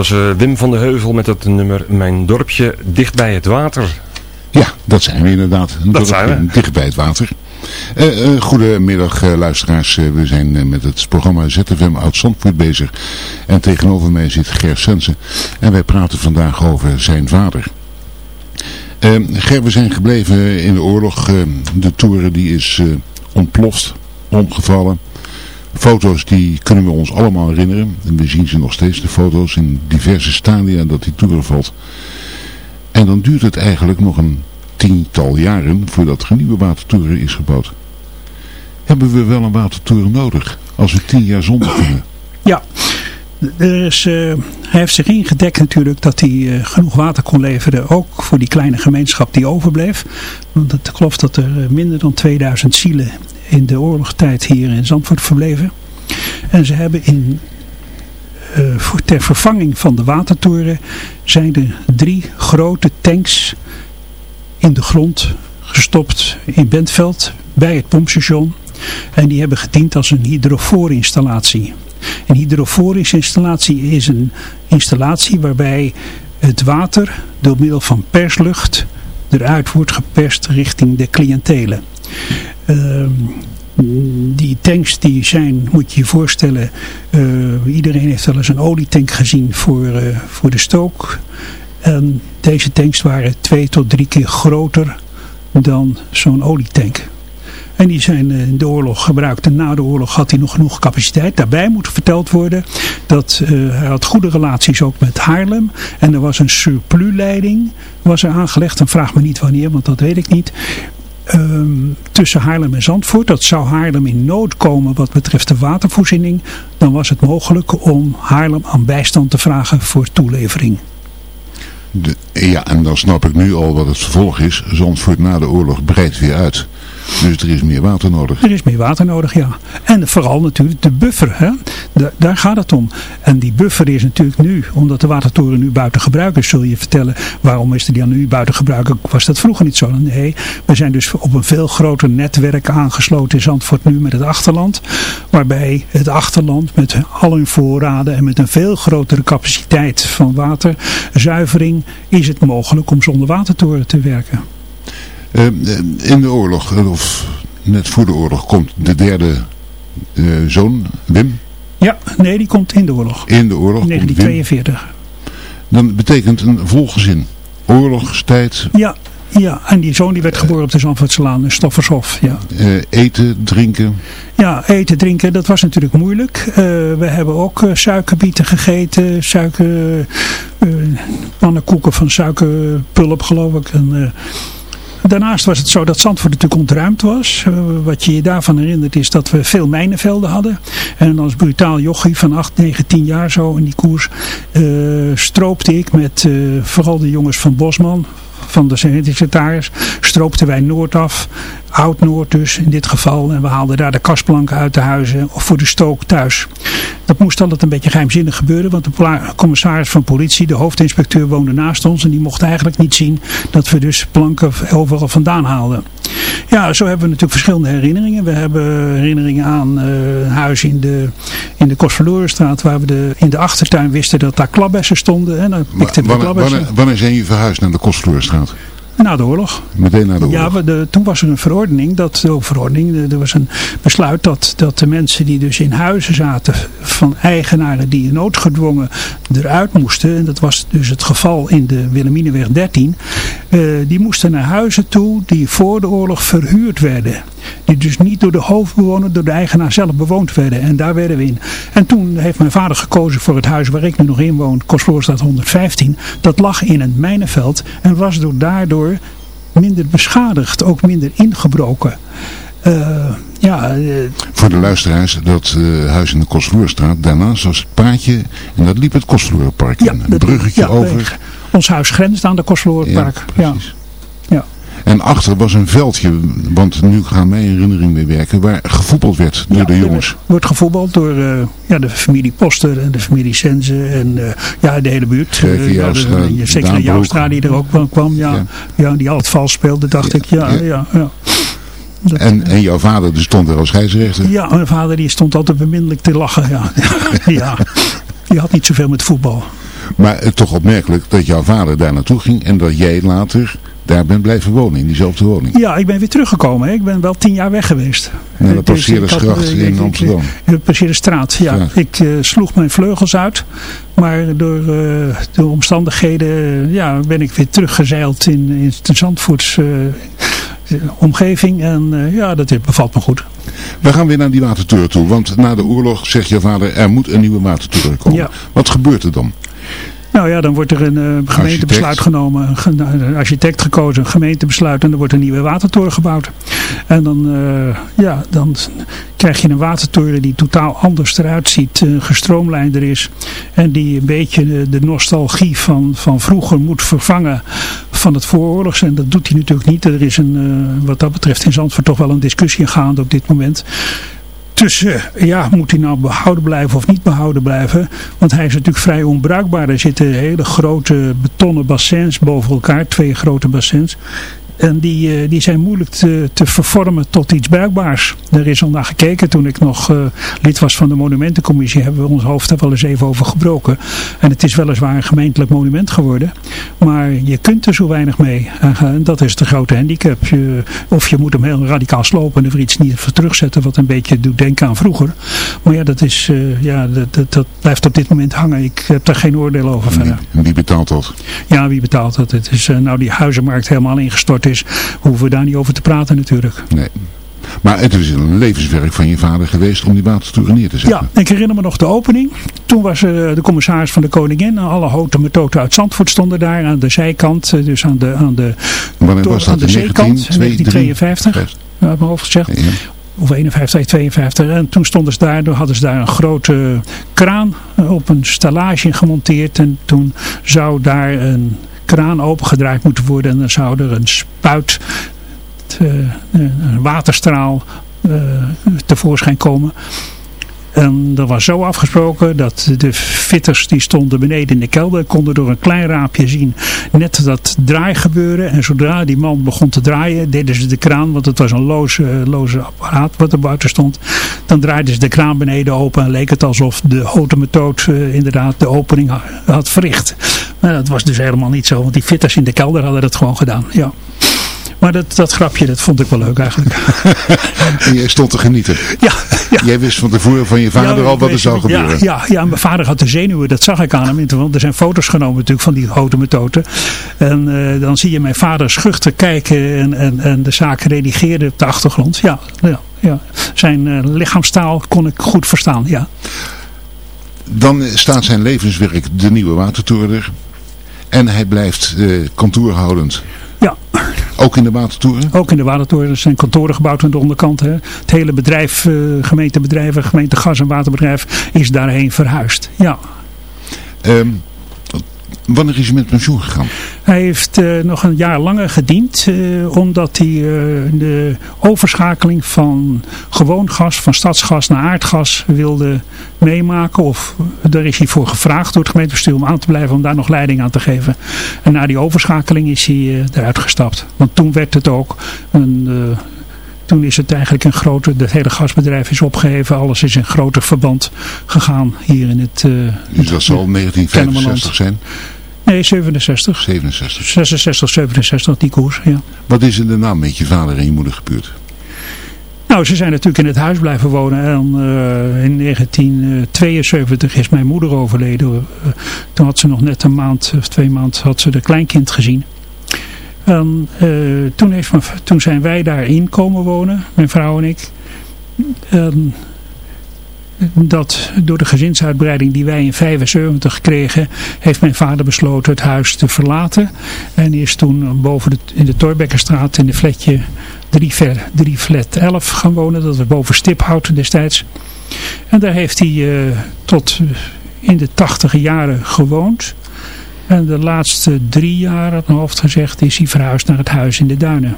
Was eh, Wim van de Heuvel met het nummer Mijn dorpje dicht bij het water. Ja, dat zijn we inderdaad. Een Dat dorpje zijn we. Dicht bij het water. Eh, eh, goedemiddag eh, luisteraars. We zijn met het programma ZFM uit Zandvoort bezig. En tegenover mij zit Ger Sensen. En wij praten vandaag over zijn vader. Ger, we zijn gebleven in de oorlog. De toeren die is ontploft, omgevallen. Foto's die kunnen we ons allemaal herinneren. En we zien ze nog steeds, de foto's in diverse stadia dat die toeren valt. En dan duurt het eigenlijk nog een tiental jaren voordat er nieuwe watertoren is gebouwd. Hebben we wel een watertoren nodig als we tien jaar zonder kunnen? Ja, er is, eh, hij heeft zich ingedekt natuurlijk dat hij eh, genoeg water kon leveren, ook voor die kleine gemeenschap die overbleef. Want het klopt dat er eh, minder dan 2000 zielen in de oorlogstijd hier in Zandvoort verbleven. En ze hebben in ter vervanging van de watertoren zijn er drie grote tanks in de grond gestopt in Bentveld bij het pompstation. En die hebben gediend als een hydrofoorinstallatie. Een hydroforinstallatie is een installatie waarbij het water door middel van perslucht eruit wordt geperst richting de cliëntelen. Ehm, die tanks die zijn, moet je je voorstellen, eh, iedereen heeft wel eens een olietank gezien voor, eh, voor de stook. En deze tanks waren twee tot drie keer groter dan zo'n olietank. En die zijn eh, in de oorlog gebruikt. En na de oorlog had hij nog genoeg capaciteit. Daarbij moet verteld worden dat hij had goede relaties ook met Haarlem. En er was een surplusleiding was er aangelegd. En vraag me niet wanneer, want dat weet ik niet. Ehm, tussen Haarlem en Zandvoort. Dat zou Haarlem in nood komen wat betreft de watervoorziening. Dan was het mogelijk om Haarlem aan bijstand te vragen voor toelevering. De, ja, en dan snap ik nu al wat het vervolg is. Zandvoort na de oorlog breidt weer uit. Dus er is meer water nodig. Er is meer water nodig, ja. En vooral natuurlijk de buffer. Hè? daar gaat het om. En die buffer is natuurlijk nu, omdat de watertoren nu buiten gebruik is, zul je vertellen, waarom is die dan nu buiten gebruik? Was dat vroeger niet zo? Nee, we zijn dus op een veel groter netwerk aangesloten in Zandvoort nu met het achterland. Waarbij het achterland met al hun voorraden en met een veel grotere capaciteit van waterzuivering is het mogelijk om zonder watertoren te werken. Uh, in de oorlog, eh, of net voor de oorlog, komt de derde uh, zoon, Wim. Ja, nee, die komt in de oorlog. In de oorlog 1942. Dan betekent een volgezin. Oorlogstijd. Ja, ja, en die zoon die werd geboren op de Zandvoortslaan, in Stoffershof. Ja. Uh, eten, drinken. Ja, eten, drinken, dat was natuurlijk moeilijk. Uh, we hebben ook uh, suikerbieten gegeten, suiker, pannenkoeken van suikerpulp geloof ik. En, Daarnaast was het zo dat Zandvoort natuurlijk ontruimd was. Uh, wat je je daarvan herinnert is dat we veel mijnenvelden hadden. En als brutaal jochie van 8, 9, 10 jaar zo in die koers uh, stroopte ik met uh, vooral de jongens van Bosman, van de secretaris, stroopten wij Noord af. Oud-Noord dus in dit geval. En we haalden daar de kastplanken uit de huizen of voor de stook thuis. Dat moest altijd een beetje geheimzinnig gebeuren. Want de commissaris van politie, de hoofdinspecteur woonde naast ons. En die mocht eigenlijk niet zien dat we dus planken overal vandaan haalden. Ja, zo hebben we natuurlijk verschillende herinneringen. We hebben herinneringen aan uh, een huis in de, in de Kostverlorenstraat. Waar we de, in de achtertuin wisten dat daar klabbessen stonden. En dan pikten we wanneer, wanneer, wanneer zijn jullie verhuisd naar de Kostverlorenstraat? gaat. Na de oorlog. Meteen na de oorlog? Ja, de, toen was er een verordening, dat, oh, verordening, er was een besluit dat, dat de mensen die dus in huizen zaten van eigenaren die noodgedwongen eruit moesten, en dat was dus het geval in de Willemineweg 13, uh, die moesten naar huizen toe die voor de oorlog verhuurd werden. Die dus niet door de hoofdbewoner, door de eigenaar zelf bewoond werden. En daar werden we in. En toen heeft mijn vader gekozen voor het huis waar ik nu nog in woon, Kostvoorstraat 115. Dat lag in een mijnenveld en was door daardoor minder beschadigd, ook minder ingebroken. Uh, ja, uh, Voor de luisteraars, dat uh, huis in de Kostvloerstraat, daarnaast was het paadje en dat liep het Kostvloerpark ja, in. Een bruggetje ja, over. Ons huis grenst aan de Kostvloerpark. Ja, precies. Ja. En achter was een veldje, want nu gaan mijn herinnering weer werken, waar gevoetbald werd door ja, de jongens. Wordt gevoetbald door uh, ja, de familie Poster en de familie Senze en uh, ja, de hele buurt. Uh, ja, zeker Joustra die er ook van kwam, ja, ja. ja die altijd vals speelde, dacht ik. Ja, ja, ja. Dat, en, en jouw vader die stond er als scheidsrechter? Ja, mijn vader die stond altijd beminnelijk te lachen. Ja. ja. Die had niet zoveel met voetbal. Maar toch opmerkelijk dat jouw vader daar naartoe ging en dat jij later daar bent blijven wonen, in diezelfde woning. Ja, ik ben weer teruggekomen. Hè. Ik ben wel tien jaar weg geweest. Naar de Passeerdersgracht dus, in Amsterdam. De Passeerderstraat, ja. ja. Ik uh, sloeg mijn vleugels uit. Maar door uh, de omstandigheden ja, ben ik weer teruggezeild in, in de Zandvoorts uh, omgeving. En ja, dat bevalt me goed. We gaan weer naar die watertoren toe. Want na de oorlog zegt je vader, er moet een nieuwe watertoren komen. Ja. Wat gebeurt er dan? Nou ja, dan wordt er een uh, gemeentebesluit architect. genomen, een architect gekozen, een gemeentebesluit en er wordt een nieuwe watertoren gebouwd. En dan, uh, ja, dan krijg je een watertoren die totaal anders eruit ziet, uh, gestroomlijnder is en die een beetje de, de nostalgie van, van vroeger moet vervangen van het vooroorlogs. En dat doet hij natuurlijk niet. Er is een, wat dat betreft in Zandvoort toch wel een discussie gaande op dit moment tussen, ja, moet hij nou behouden blijven of niet behouden blijven? Want hij is natuurlijk vrij onbruikbaar. Er zitten hele grote betonnen bassins boven elkaar, twee grote bassins. En die, eh, die zijn moeilijk te, te vervormen tot iets bruikbaars. Er is al naar gekeken toen ik nog uh, lid was van de monumentencommissie. Hebben we ons hoofd daar wel eens even over gebroken. En het is weliswaar een gemeentelijk monument geworden. Maar je kunt er zo weinig mee. En dat is de grote handicap. Je, of je moet hem heel radicaal slopen en er iets niet voor terugzetten. Wat een beetje doet denken aan vroeger. Maar ja, dat, is, uh, ja dat, dat, dat, blijft op dit moment hangen. Ik heb daar geen oordeel over verder. En wie betaalt dat? Ja, wie betaalt dat? Het is nou die huizenmarkt helemaal ingestort is, hoeven we daar niet over te praten natuurlijk. Nee. Maar het is een levenswerk van je vader geweest om die watertoeren neer te zetten. Ja, ik herinner me nog de opening. Toen was uh, de commissaris van de Koningin. Alle houten methoden uit Zandvoort stonden daar aan de zijkant. Uh, dus aan de, aan de, Wanneer was dat? aan de zeekant. 1952. Ja, heb mijn hoofd gezegd. Ja. Of 51, 52. En toen stonden ze daar, toen hadden ze daar een grote kraan op een stallage gemonteerd. En toen zou daar een kraan opengedraaid moeten worden en dan zou er een spuit, te, een waterstraal uh, tevoorschijn komen. En dat was zo afgesproken dat de fitters die stonden beneden in de kelder konden door een klein raampje zien net dat draai gebeuren. En zodra die man begon te draaien deden ze de kraan, want het was een loze, loze apparaat wat er buiten stond. Dan draaiden ze de kraan beneden open en leek het alsof de houten methode uh, inderdaad de opening had verricht. Maar dat was dus helemaal niet zo, want die fitters in de kelder hadden dat gewoon gedaan. Ja. Maar dat, dat grapje, dat vond ik wel leuk eigenlijk. en jij stond te genieten. Ja, ja. Jij wist van tevoren van je vader ja, al wat er zou gebeuren. Ja, ja, mijn vader had de zenuwen, dat zag ik aan hem. Want er zijn foto's genomen natuurlijk van die grote methode. En uh, dan zie je mijn vader schuchter kijken en, en, en de zaak redigeren op de achtergrond. Ja, ja, ja. zijn uh, lichaamstaal kon ik goed verstaan, ja. Dan staat zijn levenswerk de nieuwe watertoren en hij blijft uh, kantoorhoudend. Ja. Ook in de watertoren? Ook in de watertoren. Er zijn kantoren gebouwd aan de onderkant. Hè. Het hele bedrijf, uh, gemeentebedrijven, gemeente gas- en waterbedrijf is daarheen verhuisd. Ja. Um, wanneer is hij met pensioen gegaan? Hij heeft uh, nog een jaar langer gediend. Uh, omdat hij uh, de overschakeling van gewoon gas, van stadsgas naar aardgas wilde meemaken. Of daar is hij voor gevraagd door het gemeentebestuur om aan te blijven. Om daar nog leiding aan te geven. En na die overschakeling is hij eruit gestapt. Want toen werd het ook een... Toen is het eigenlijk een grote, het hele gasbedrijf is opgeheven. Alles is in groter verband gegaan hier in het uh, Dus dat zal 1965 zijn? Nee, 67. 67. 66, 67, die koers, ja. Wat is er de naam met je vader en je moeder gebeurd? Nou, ze zijn natuurlijk in het huis blijven wonen. En uh, in 1972 is mijn moeder overleden. Uh, toen had ze nog net een maand of twee maanden had ze de kleinkind gezien. En uh, toen, heeft mijn, toen zijn wij daarin komen wonen, mijn vrouw en ik. En dat door de gezinsuitbreiding die wij in 75 kregen, heeft mijn vader besloten het huis te verlaten. En is toen boven in de Torbekkenstraat in de flatje 3, ver, 3 flat 11 gaan wonen. Dat was boven Stiphout destijds. En daar heeft hij uh, tot in de tachtige jaren gewoond. En de laatste drie jaar, op mijn hoofd gezegd, is hij verhuisd naar het huis in de Duinen.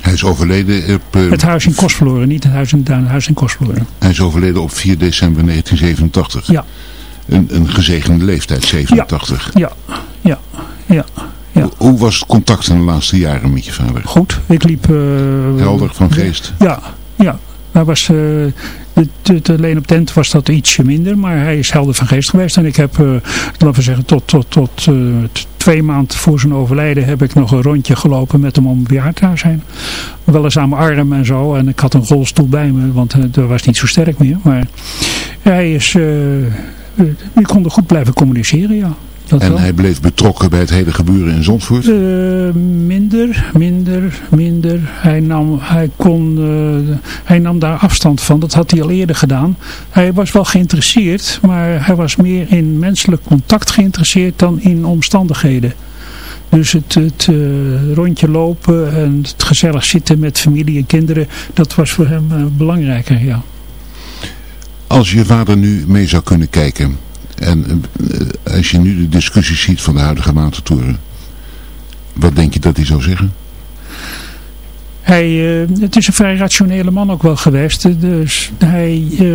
Hij is overleden op... Uh, het huis in Kostverloren, niet het huis in de Duinen, het huis in Kostverloren. Hij is overleden op 4 december 1987. Ja. Een, een gezegende leeftijd, 87. Ja, ja, ja. ja. Hoe, hoe was het contact in de laatste jaren met je vader? Goed, ik liep... Uh, Helder van geest? Ja, ja. Hij was... Uh, het, alleen op tent was dat ietsje minder, maar hij is helder van geest geweest. En ik heb, uh, laten we zeggen, tot, tot, tot uh, twee maanden voor zijn overlijden heb ik nog een rondje gelopen met hem om bejaardhuis heen. Wel eens aan mijn arm en zo. En ik had een rolstoel bij me, want uh, dat was niet zo sterk meer. Maar hij is, we konden goed blijven communiceren, ja. Dat en wel. hij bleef betrokken bij het hele gebeuren in Zandvoort? Uh, minder, minder, minder. Hij nam, hij, kon, uh, hij nam daar afstand van. Dat had hij al eerder gedaan. Hij was wel geïnteresseerd, maar hij was meer in menselijk contact geïnteresseerd dan in omstandigheden. Dus het, het uh, rondje lopen en het gezellig zitten met familie en kinderen, dat was voor hem belangrijker, ja. Als je vader nu mee zou kunnen kijken, en uh, als je nu de discussies ziet van de huidige watertoren, wat denk je dat hij zou zeggen? hij, eh, het is een vrij rationele man ook wel geweest. Dus hij, eh,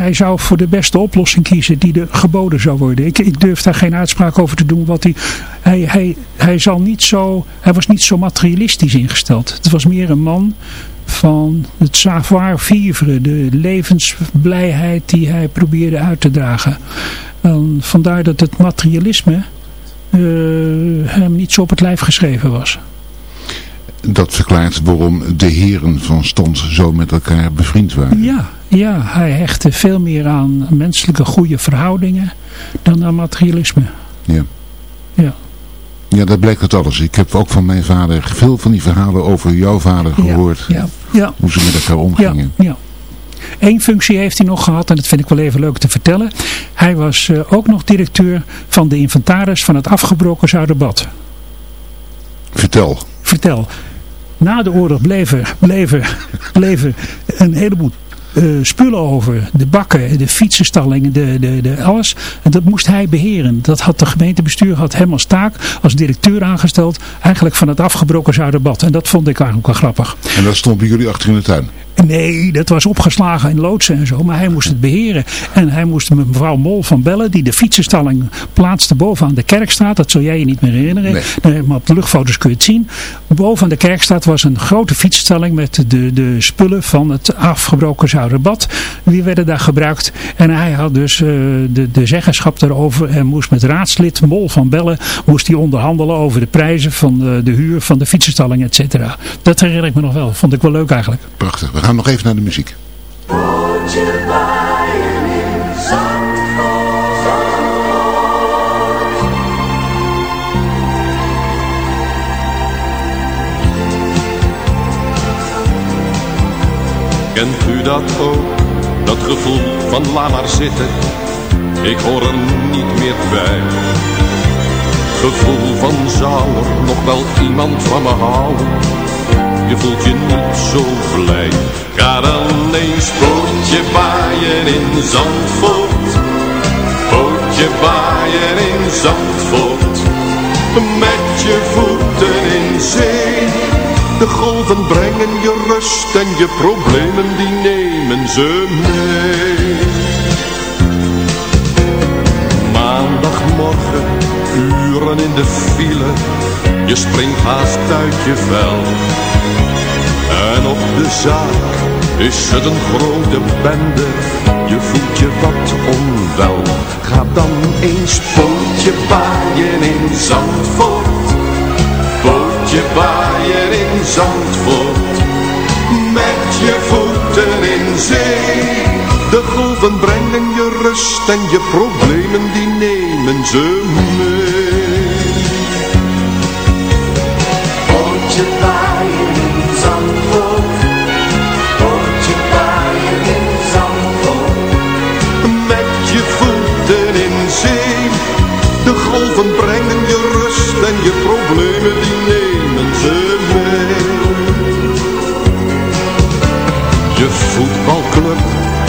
hij zou voor de beste oplossing kiezen die er geboden zou worden. Ik, ik durf daar geen uitspraak over te doen. Wat hij, hij, hij, hij, zal niet zo, hij was niet zo materialistisch ingesteld. Het was meer een man van het savoir-vivre, de levensblijheid die hij probeerde uit te dragen. En vandaar dat het materialisme uh, hem niet zo op het lijf geschreven was. Dat verklaart waarom de heren van stand zo met elkaar bevriend waren. Ja, ja hij hechtte veel meer aan menselijke goede verhoudingen dan aan materialisme. Ja. Ja. Ja, dat blijkt uit alles. Ik heb ook van mijn vader veel van die verhalen over jouw vader gehoord. Ja, ja, Hoe ze met elkaar omgingen. Ja, ja. Eén functie heeft hij nog gehad en dat vind ik wel even leuk te vertellen. Hij was uh, ook nog directeur van de inventaris van het afgebroken Zuiderbad. Vertel. Vertel. Na de oorlog bleven, bleven, bleven een heleboel uh, spullen over. De bakken, de fietsenstallingen, de, de, de, alles. En dat moest hij beheren. Dat had de gemeentebestuur had hem als taak, als directeur aangesteld, eigenlijk van het afgebroken Zuiderbad. En dat vond ik eigenlijk wel grappig. En dat stond bij jullie achter in de tuin? Nee, dat was opgeslagen in loodsen en zo. Maar hij moest het beheren. En hij moest met mevrouw Mol van Bellen, die de fietsenstalling plaatste bovenaan de Kerkstraat. Dat zul jij je niet meer herinneren. Nee. maar op de luchtfoto's kun je het zien. Bovenaan de Kerkstraat was een grote fietsstalling met de, de spullen van het afgebroken Zuiderbad. Die werden daar gebruikt. En hij had dus uh, de, de zeggenschap daarover. En moest met raadslid Mol van Bellen moest hij onderhandelen over de prijzen van de, de huur van de fietsenstalling, et cetera. Dat herinner ik me nog wel. Vond ik wel leuk eigenlijk. Prachtig. We gaan nog even naar de muziek. Kent u dat ook, dat gevoel van laat maar zitten, ik hoor er niet meer bij. Gevoel van zou er nog wel iemand van me houden je voelt je niet zo blij. Ga dan eens pootje baaien in Zandvoort. Pootje baaien in Zandvoort. Met je voeten in zee. De golven brengen je rust en je problemen die nemen ze mee. Maandagmorgen, uren in de file. Je springt haast uit je vel en op de zaak is het een grote bende, je voelt je wat onwel. Ga dan eens pootje baaien in Zandvoort, pootje baaien in Zandvoort. Met je voeten in zee, de golven brengen je rust en je problemen die nemen ze mee.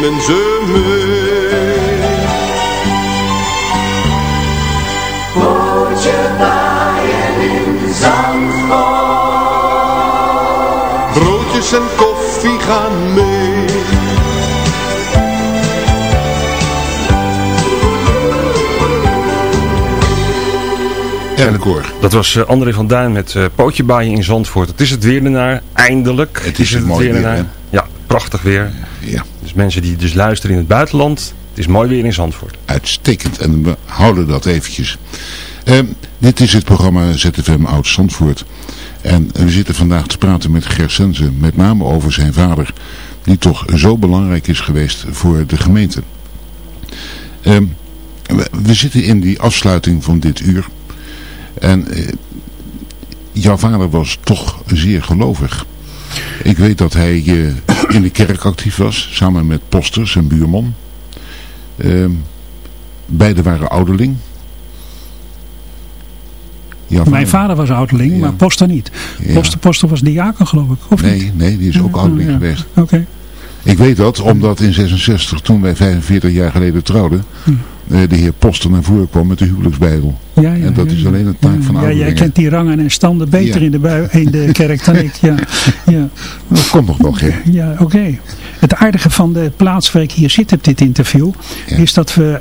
nemen ze mee. Pootje baaien in Zandvoort. Broodjes en koffie gaan mee. Dat was uh, André van Duin met uh, Pootje Baaien in Zandvoort. Het is het weer ernaar, eindelijk. Het is, het, mooi weer, weer Ja, prachtig weer. Ja. Dus mensen die dus luisteren in het buitenland, het is mooi weer in Zandvoort. Uitstekend en we houden dat eventjes. Uh, dit is het programma ZFM Oud Zandvoort. En we zitten vandaag te praten met Ger Sense, met name over zijn vader, die toch zo belangrijk is geweest voor de gemeente. Ehm, we, we zitten in die afsluiting van dit uur. En eh, jouw vader was toch zeer gelovig. Ik weet dat hij eh, in de kerk actief was, samen met Poster, zijn buurman. Ehm beiden waren ouderling. Mijn vader was ouderling, maar Poster niet. Poster, Poster was diaken geloof ik, of niet? Nee, nee, die is ook ouderling ja. geweest. Oké. Ik weet dat omdat in 66, toen wij 45 jaar geleden trouwden, Hm. eh, de heer Poster naar voren kwam met de huwelijksbijbel. Ja, ja, en dat ja, is ja. alleen een taak van Ja, ouderlingen. jij kent die rangen en standen beter Ja. in, de bui, in de kerk dan ik. Ja, ja. Dat komt nog wel, Ger. Ja, oké. Het aardige van de plaats waar ik hier zit op dit interview, is dat we...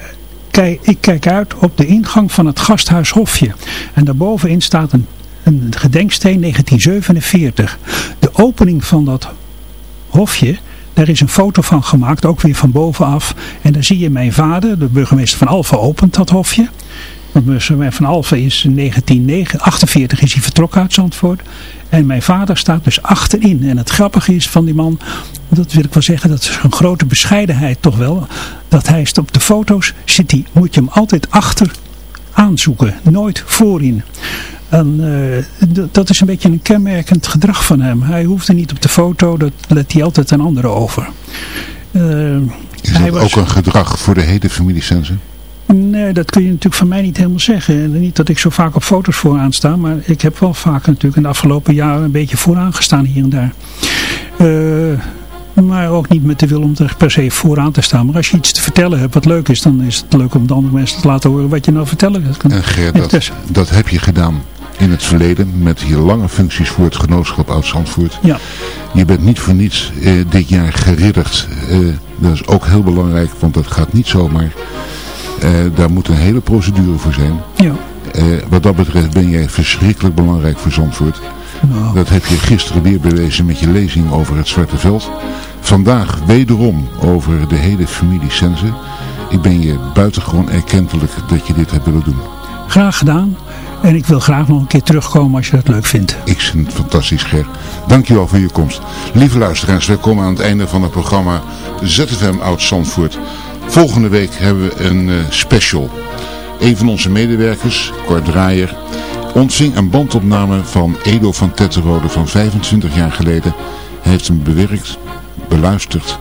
Kijk, ik kijk uit op de ingang van het gasthuis Hofje. En daarbovenin staat een, een gedenksteen 1947. De opening van dat hofje, daar is een foto van gemaakt, ook weer van bovenaf. En daar zie je mijn vader, de burgemeester van Alphen, opent dat hofje. Want burgemeester van Alphen is in 1948 is hij vertrokken uit Zandvoort. En mijn vader staat dus achterin. En het grappige is van die man, dat wil ik wel zeggen, dat is een grote bescheidenheid toch wel. Dat hij op de foto's zit hij, moet je hem altijd achter aanzoeken, nooit voorin. En eh, dat is een beetje een kenmerkend gedrag van hem. Hij hoeft er niet op de foto, dat let hij altijd aan anderen over. Eh, Is dat ook een gedrag voor de hele familie? Nee, dat kun je natuurlijk van mij niet helemaal zeggen. En Niet dat ik zo vaak op foto's vooraan sta, maar ik heb wel vaak natuurlijk in de afgelopen jaren een beetje vooraan gestaan hier en daar. Eh, maar ook niet met de wil om er per se vooraan te staan. Maar als je iets te vertellen hebt wat leuk is, dan is het leuk om de andere mensen te laten horen wat je nou vertellen kan. En Ger, dat, dat heb je gedaan in het verleden met je lange functies voor het genootschap Oud-Zandvoort. Ja. Je bent niet voor niets eh, dit jaar geridderd. Eh, dat is ook heel belangrijk, want dat gaat niet zomaar. Eh, daar moet een hele procedure voor zijn. Ja. Wat dat betreft ben jij verschrikkelijk belangrijk voor Zandvoort. Nou. Dat heb je gisteren weer bewezen met je lezing over het Zwarte Veld. Vandaag wederom over de hele familie Sense. Ik ben je buitengewoon erkentelijk dat je dit hebt willen doen. Graag gedaan. En ik wil graag nog een keer terugkomen als je dat leuk vindt. Ik vind het fantastisch, Ger. Dankjewel voor je komst. Lieve luisteraars, wij komen aan het einde van het programma ZFM Oud Zandvoort. Volgende week hebben we een eh, special. Een van onze medewerkers, Cor Draaier, ontving een bandopname van Edo van Tetterode van 25 jaar geleden. Hij heeft hem bewerkt, beluisterd.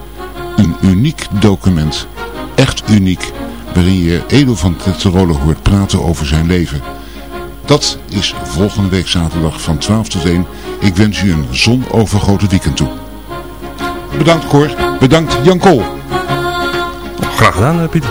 Een uniek document. Echt uniek. Waarin je Edo van Tetterode hoort praten over zijn leven. Dat is volgende week zaterdag van 12 tot 1. Ik wens u een zonovergoten weekend toe. Bedankt Cor. Bedankt Jan Kool. Graag gedaan, eh, Pieter.